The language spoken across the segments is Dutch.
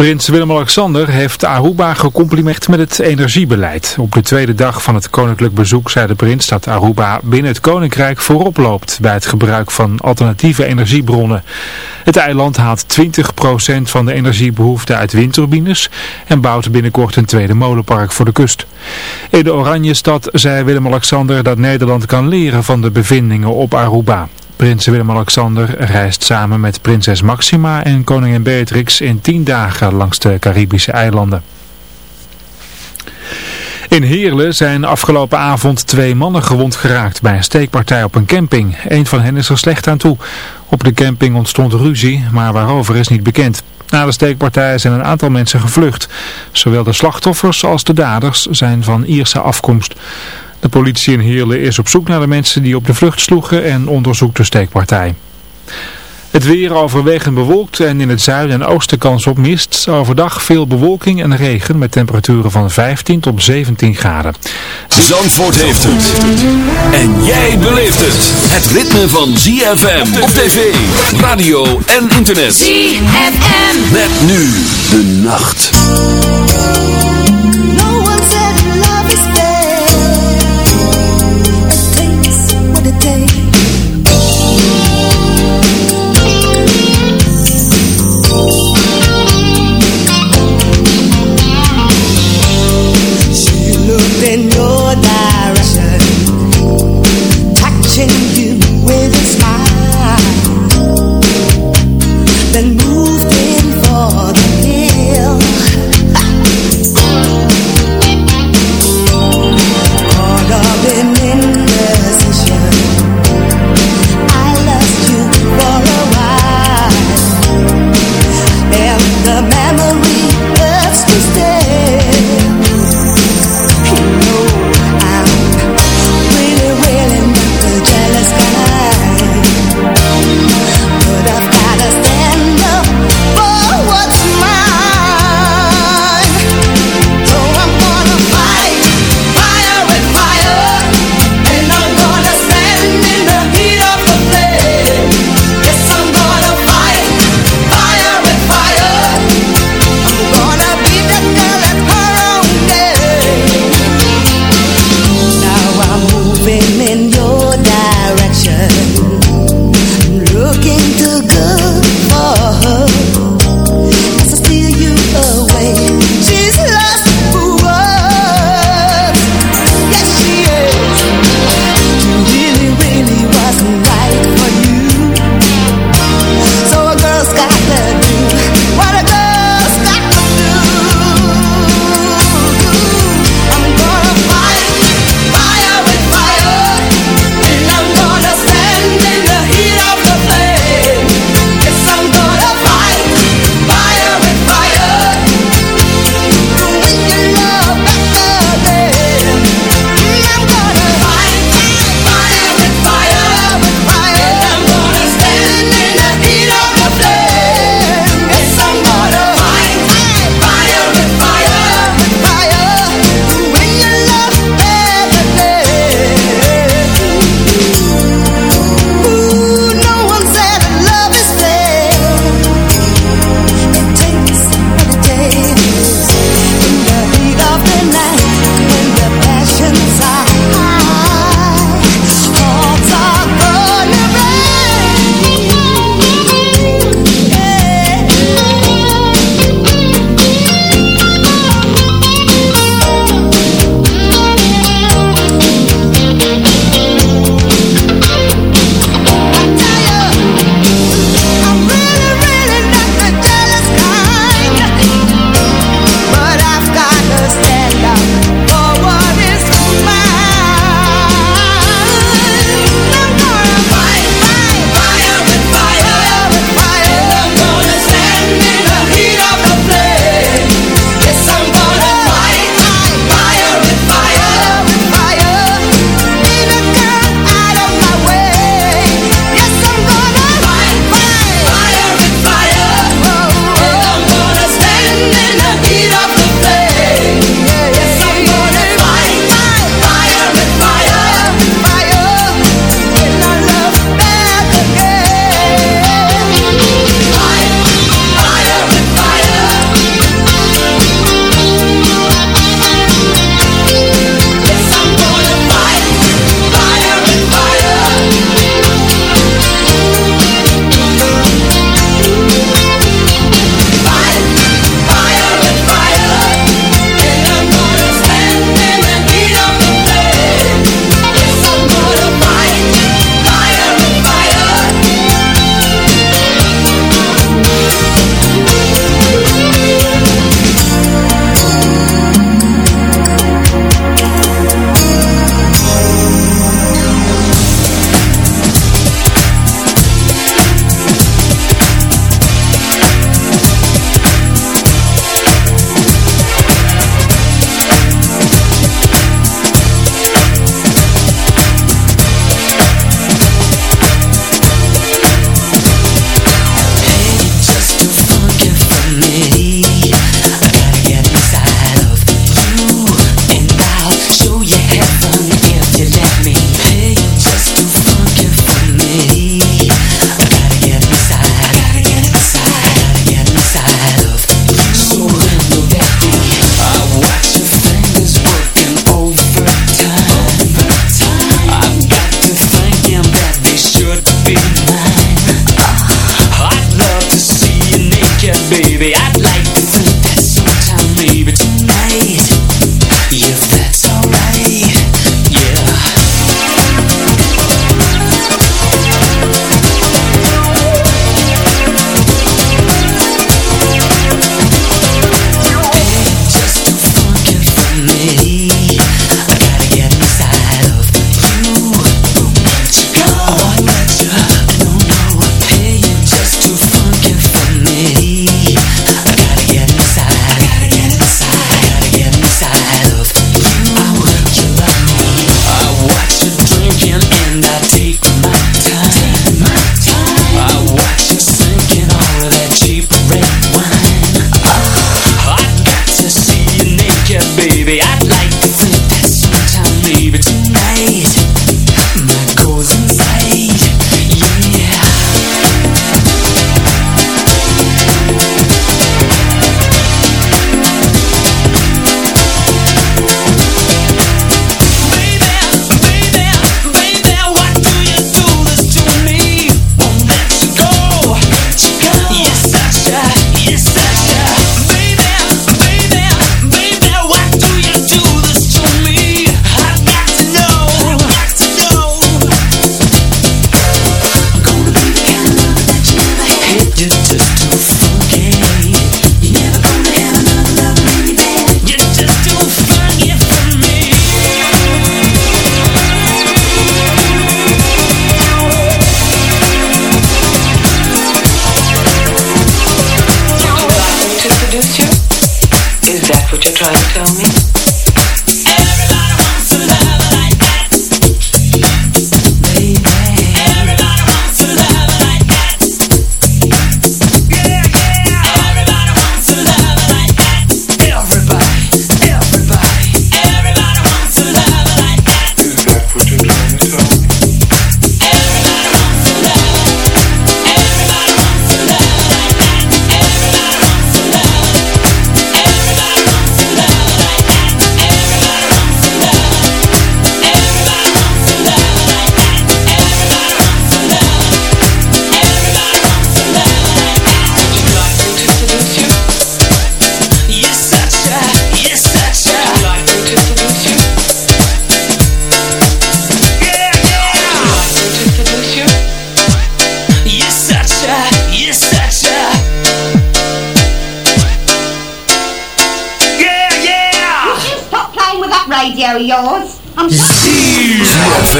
Prins Willem-Alexander heeft Aruba gecomplimenteerd met het energiebeleid. Op de tweede dag van het koninklijk bezoek zei de prins dat Aruba binnen het koninkrijk voorop loopt bij het gebruik van alternatieve energiebronnen. Het eiland haalt 20% van de energiebehoefte uit windturbines en bouwt binnenkort een tweede molenpark voor de kust. In de Oranjestad zei Willem-Alexander dat Nederland kan leren van de bevindingen op Aruba. Prins Willem-Alexander reist samen met prinses Maxima en koningin Beatrix in tien dagen langs de Caribische eilanden. In Heerlen zijn afgelopen avond twee mannen gewond geraakt bij een steekpartij op een camping. Een van hen is er slecht aan toe. Op de camping ontstond ruzie, maar waarover is niet bekend. Na de steekpartij zijn een aantal mensen gevlucht. Zowel de slachtoffers als de daders zijn van Ierse afkomst. De politie in Heerlen is op zoek naar de mensen die op de vlucht sloegen en onderzoekt de steekpartij. Het weer overwegend bewolkt en in het zuiden en oosten kans op mist. Overdag veel bewolking en regen met temperaturen van 15 tot 17 graden. Zandvoort heeft het. En jij beleeft het. Het ritme van ZFM op tv, radio en internet. ZFM. Met nu de nacht.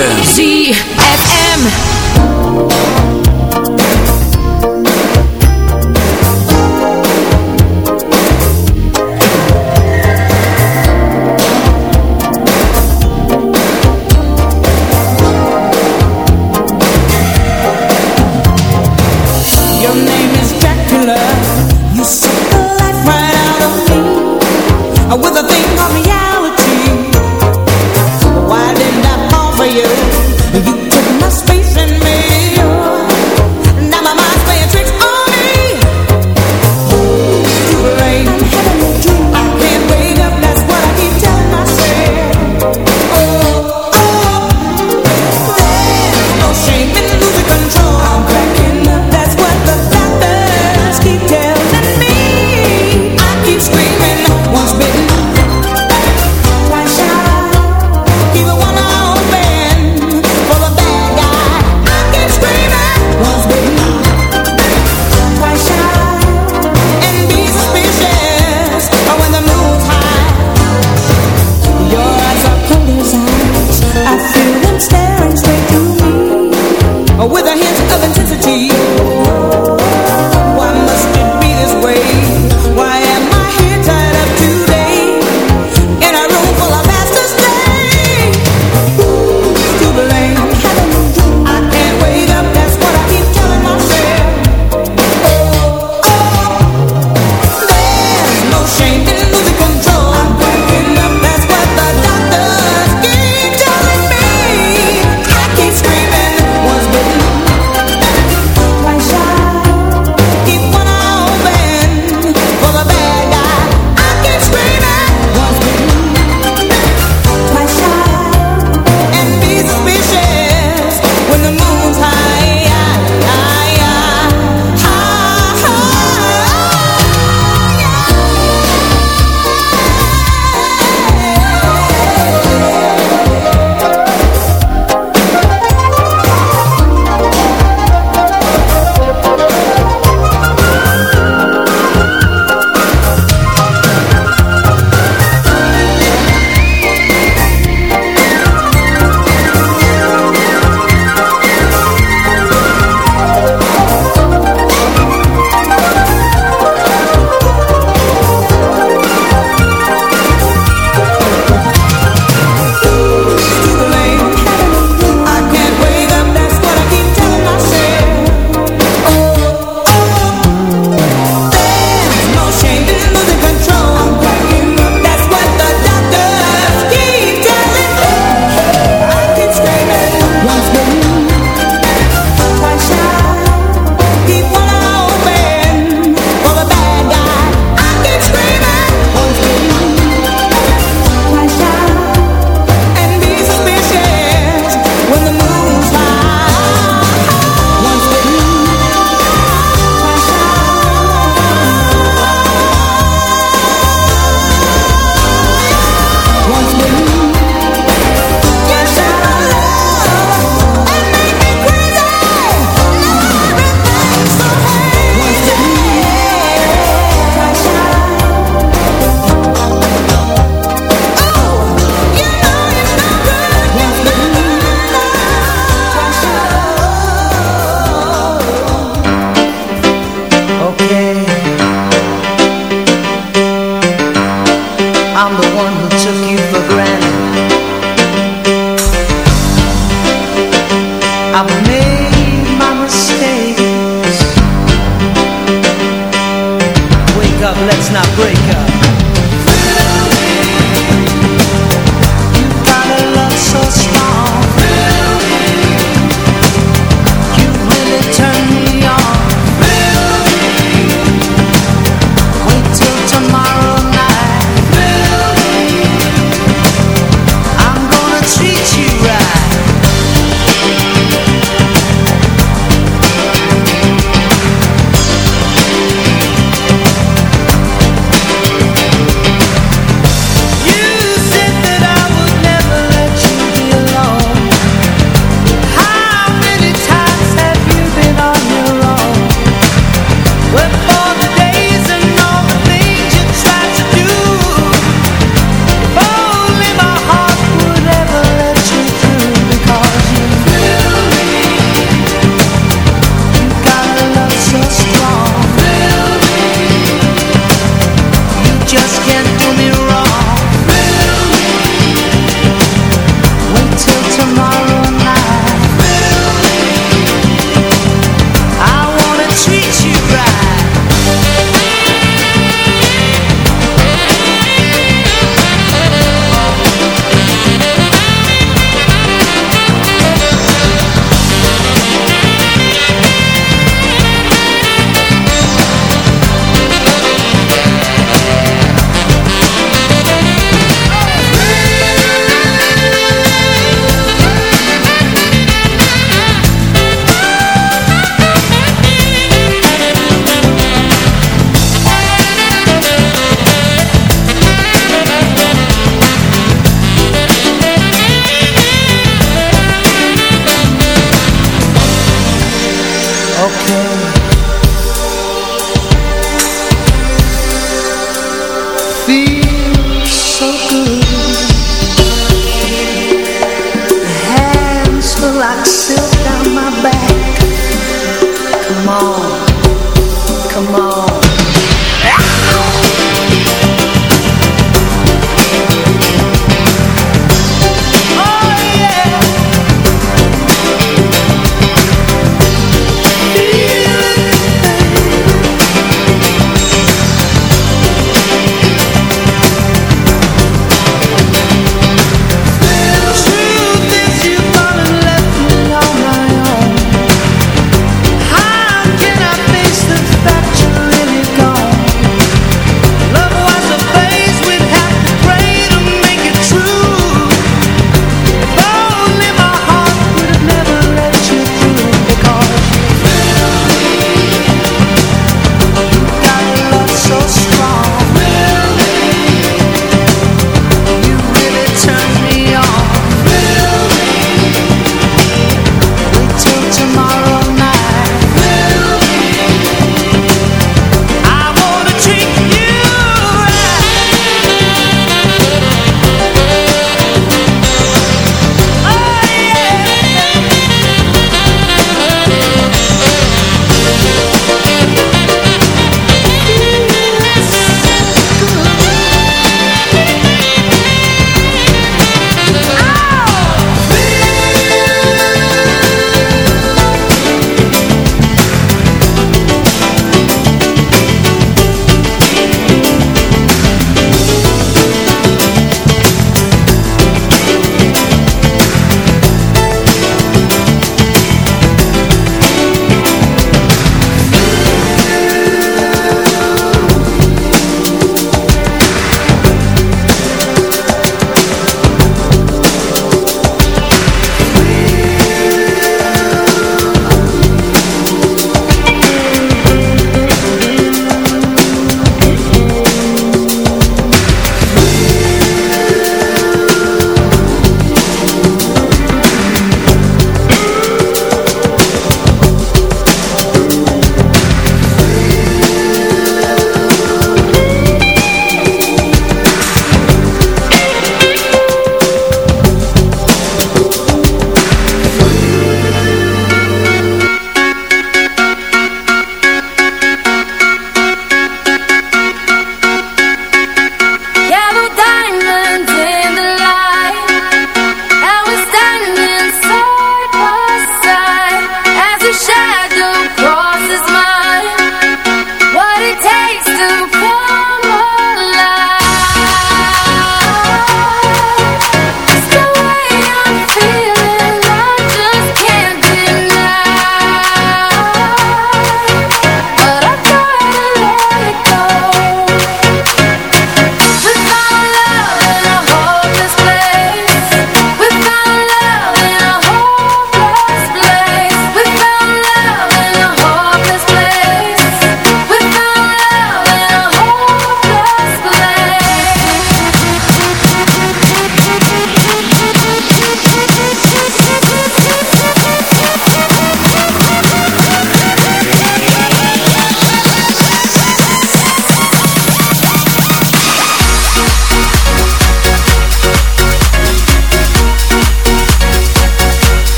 See.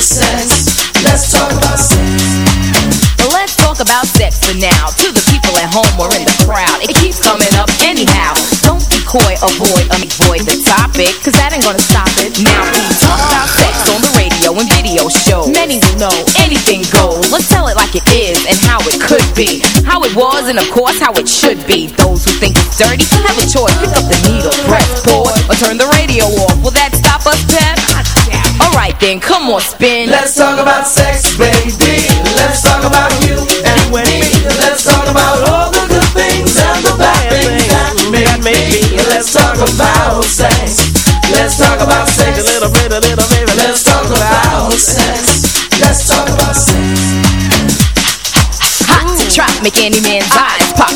Let's talk about sex. Let's talk about sex for now. To the people at home or in the crowd, it keeps coming up anyhow. Don't be coy, avoid, avoid the topic, cause that ain't gonna stop it. Now we talk about sex on the radio and video show. Many will know anything goes. Let's tell it like it is and how it could be. How it was and of course how it should be. Those who think it's dirty have a choice. Pick up the needle, press pause, or turn the radio off. Will that stop us, Pep? Alright then, come on, spin. Let's talk about sex, baby. Let's talk about you and me. Let's talk about all the good things and the bad things that make me. Let's talk about sex. Let's talk about sex. A little bit, a little baby. Let's talk about sex. Let's talk about sex. Hot to trap, make any man's eyes pop.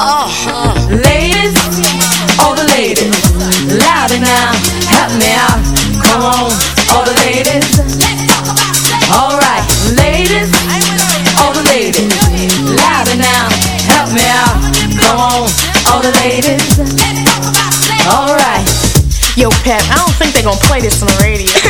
Uh-huh. Ladies, all the ladies, louder now, help me out. Come on, all the ladies. Alright, ladies, all the ladies, louder now, help me out. Come on, all the ladies. Alright. Yo, Pep, I don't think they're gonna play this on the radio.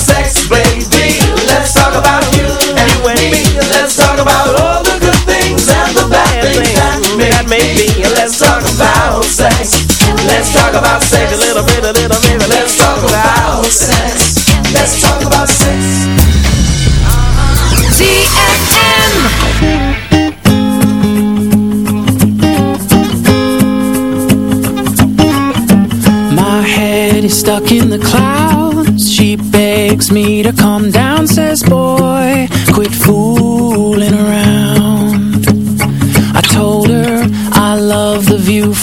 Let's talk about sex. Let's talk about sex. A little bit, a little bit. Let's talk about sex. Let's talk about sex. TFM. My head is stuck in the clouds She begs me to come down Says boy,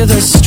to the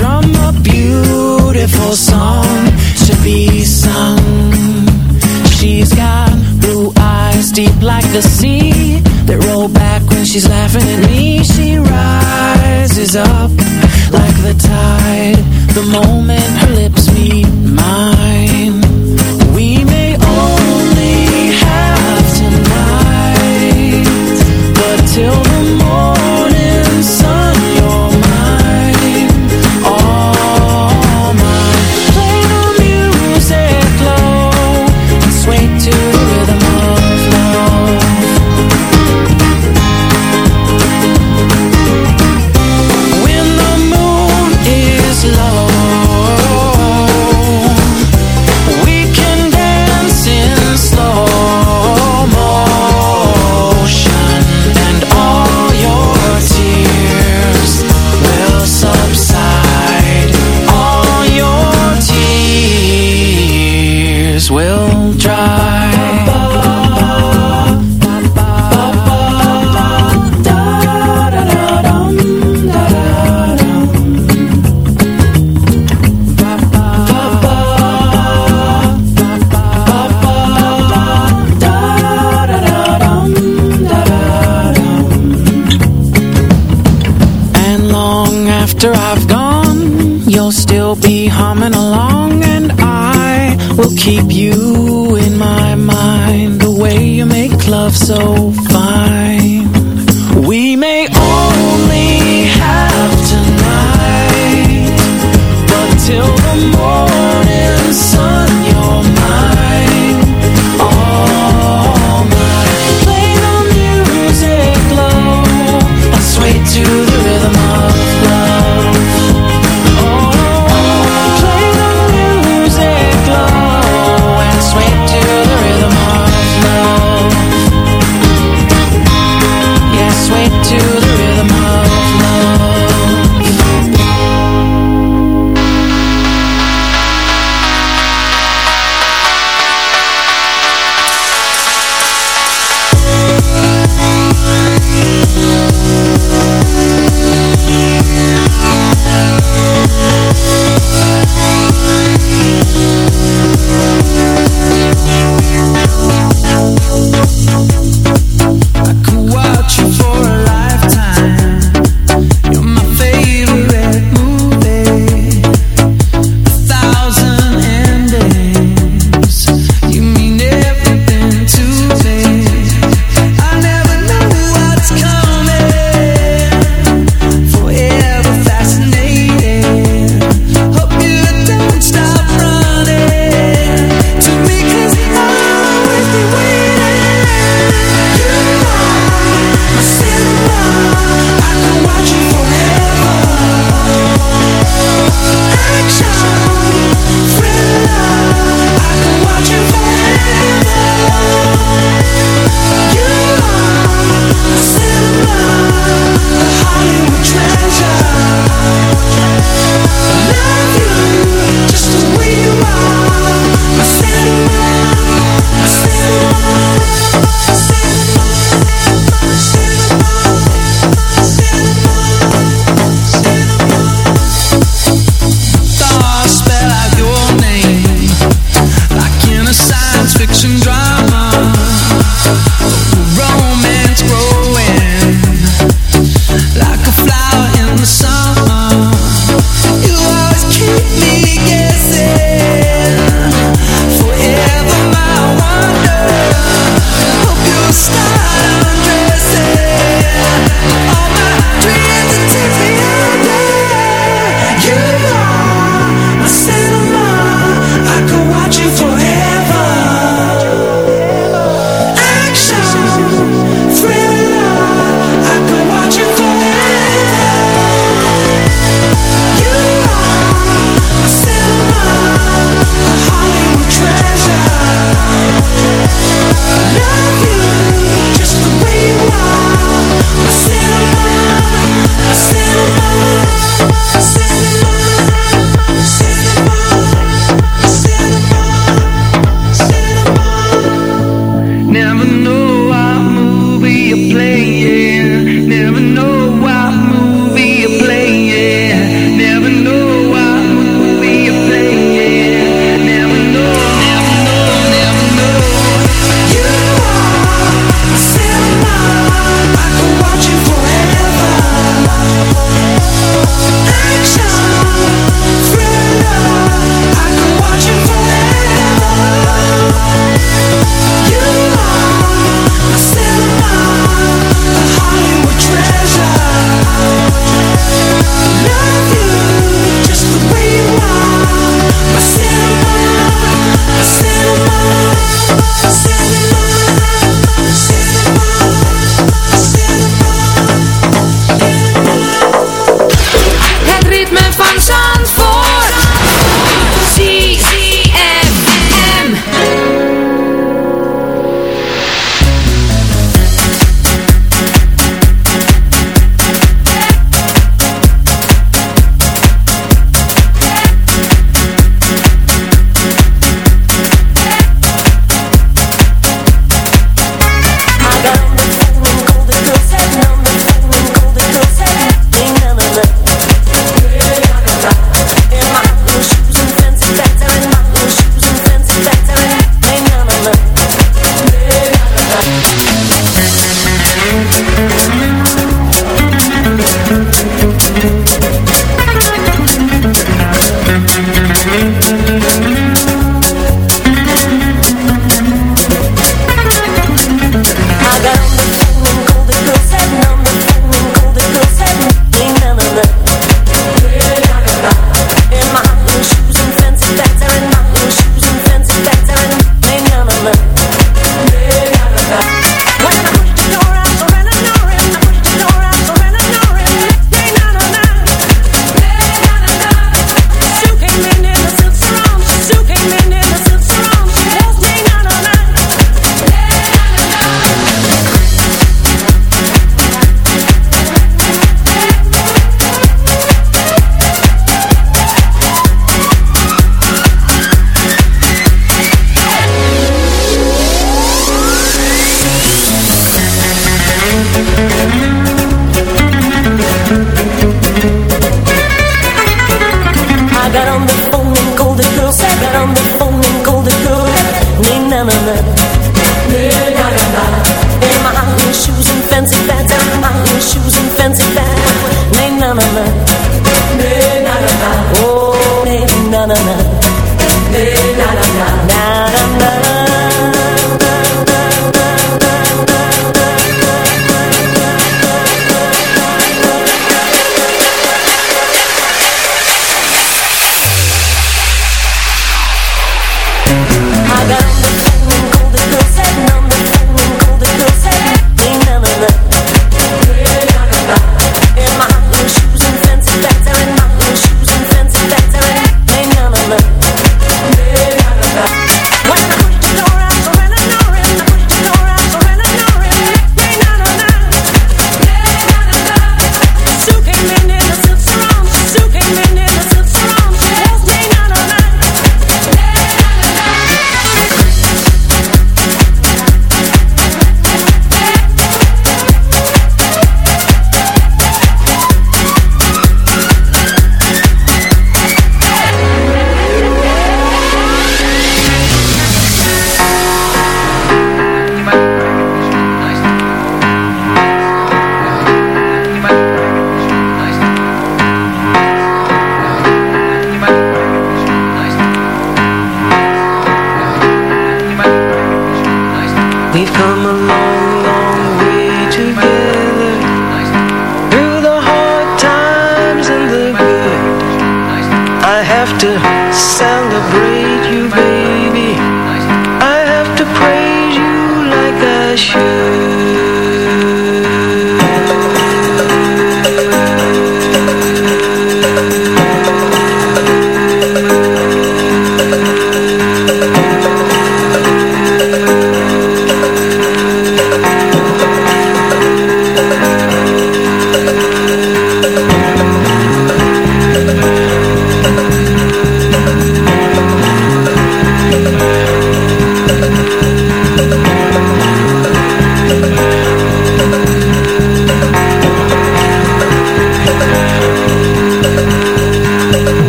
The breeze.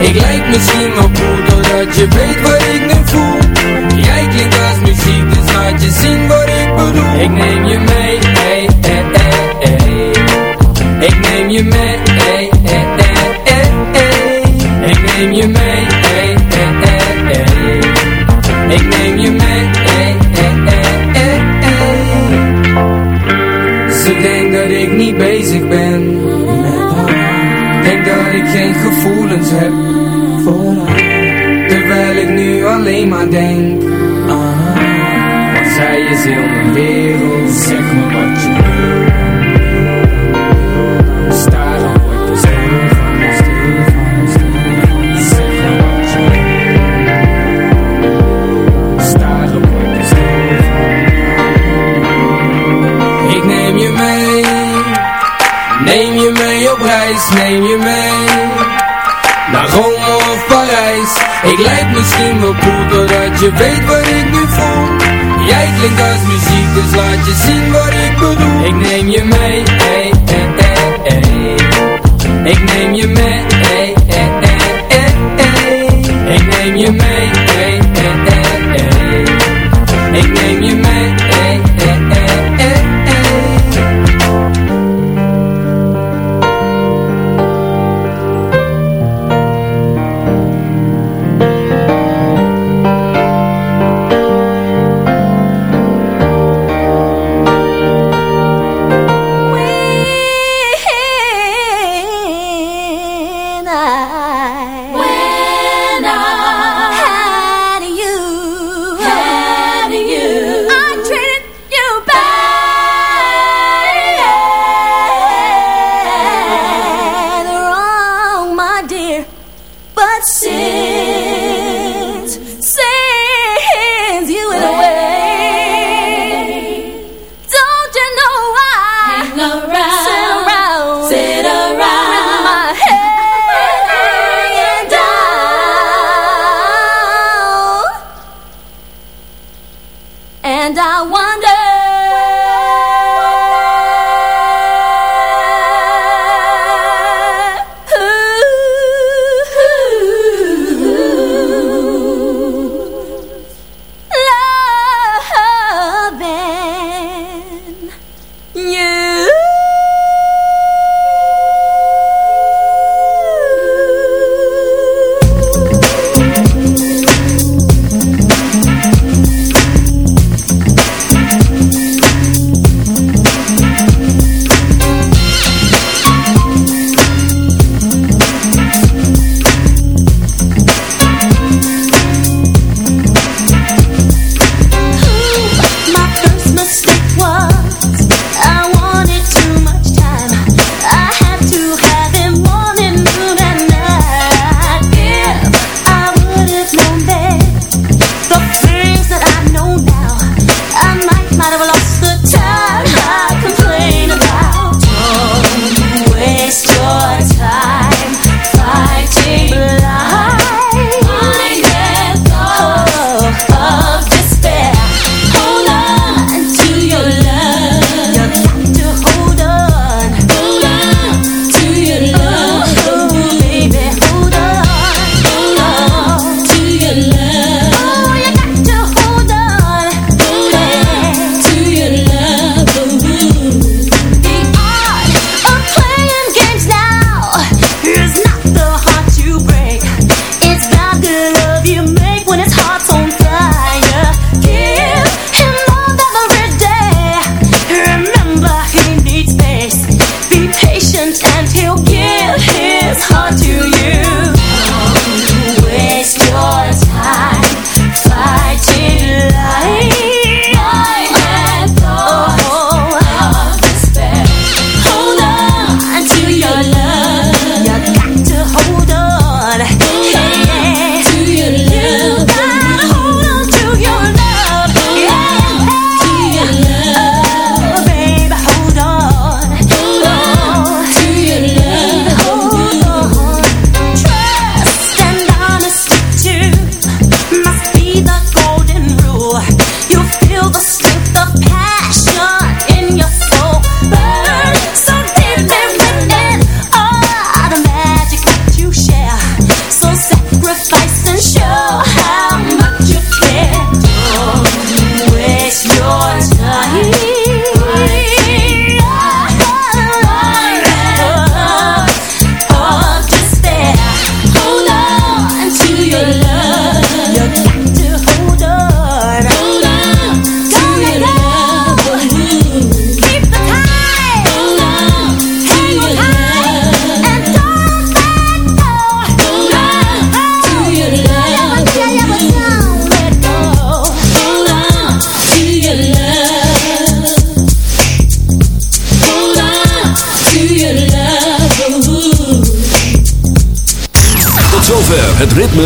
Ik lijk misschien wel cool Doordat je weet wat ik nu voel Jij klinkt als muziek Dus laat je zien wat ik bedoel Ik neem je mee hey, hey, hey, hey. Ik neem je mee hey, hey, hey, hey. Ik neem je mee hey, hey. Ik neem je mee hey. Ze denkt dat ik niet bezig ben Denk dat ik geen gevoelens heb Terwijl ik nu alleen maar denk ah, Want zij is heel mijn wereld Zeg me wat je wil. Sta dan misschien wel cool Doordat je weet wat ik nu voel Jij klinkt als muziek Dus laat je zien wat ik bedoel Ik neem je mee. Ik neem je mee hey. Ik neem je mee. Ik neem je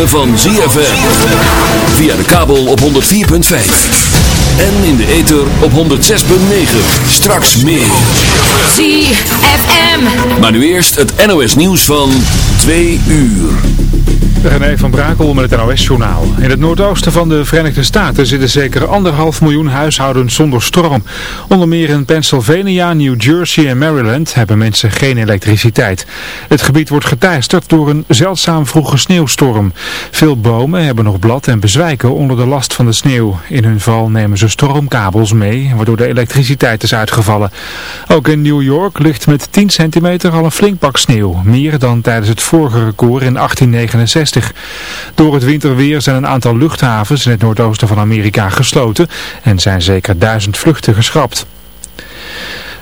van ZFM. Via de kabel op 104.5. En in de ether op 106.9. Straks meer. ZFM. Maar nu eerst het NOS nieuws van 2 uur. René van Brakel met het NOS-journaal. In het noordoosten van de Verenigde Staten zitten zeker anderhalf miljoen huishoudens zonder stroom. Onder meer in Pennsylvania, New Jersey en Maryland hebben mensen geen elektriciteit. Het gebied wordt geteisterd door een zeldzaam vroege sneeuwstorm. Veel bomen hebben nog blad en onder de last van de sneeuw. In hun val nemen ze stroomkabels mee, waardoor de elektriciteit is uitgevallen. Ook in New York ligt met 10 centimeter al een flink pak sneeuw. Meer dan tijdens het vorige record in 1869. Door het winterweer zijn een aantal luchthavens in het noordoosten van Amerika gesloten en zijn zeker duizend vluchten geschrapt.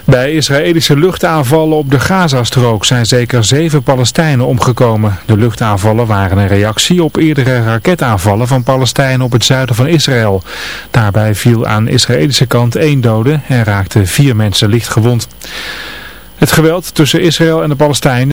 Bij Israëlische luchtaanvallen op de Gazastrook zijn zeker zeven Palestijnen omgekomen. De luchtaanvallen waren een reactie op eerdere raketaanvallen van Palestijnen op het zuiden van Israël. Daarbij viel aan Israëlische kant één dode en raakten vier mensen licht gewond. Het geweld tussen Israël en de Palestijnen